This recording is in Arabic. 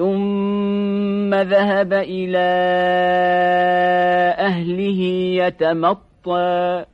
ثم ذهب إلى أهله يتمطى.